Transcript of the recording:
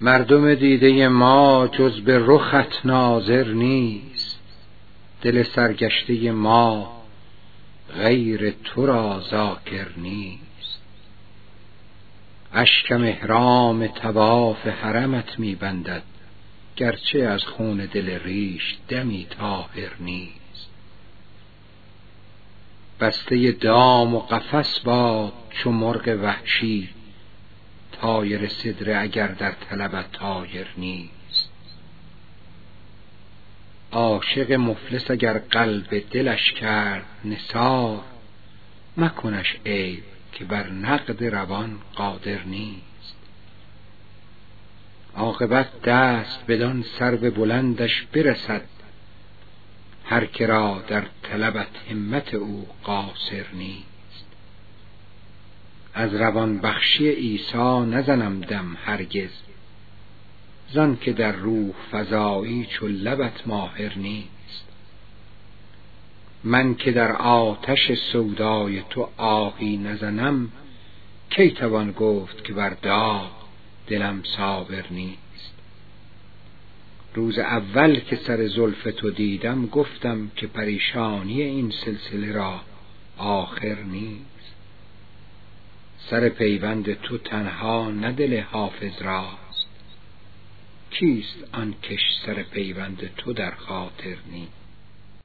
مردم دیده ما جز به رخت ناظر نیست. دل سرگشته ما غیر تو را ذاکر نیست. اشکم احرام تواف حرمت می بندد گرچه از خون دل ریش دمی طاهر نیست. بسته دام و قفس باد چو مرغ وحشی طایر سدره اگر در طلبت طایر نیست. عاشق مفلس اگر قلب دلش کرد نثار مکنش عیب که بر نقد روان قادر نیست. عاقبت دست بدان سرو بلندش برسد هر که را در طلبت همت او قاصر نیست. از روان بخشی عیسی نزنم دم هرگز. زان که در روح فزایی چو لبت ماهر نیست. من که در آتش سودای تو آهی نزنم کی توان گفت که بر داغ دلم صابر نیست؟ روز اول که سر زلف تو دیدم گفتم که پریشانی این سلسله را آخر نیست. سر پیوند تو تنها نه دل حافظ راست. کیست آن کش سر پیوند تو در خاطر نیست؟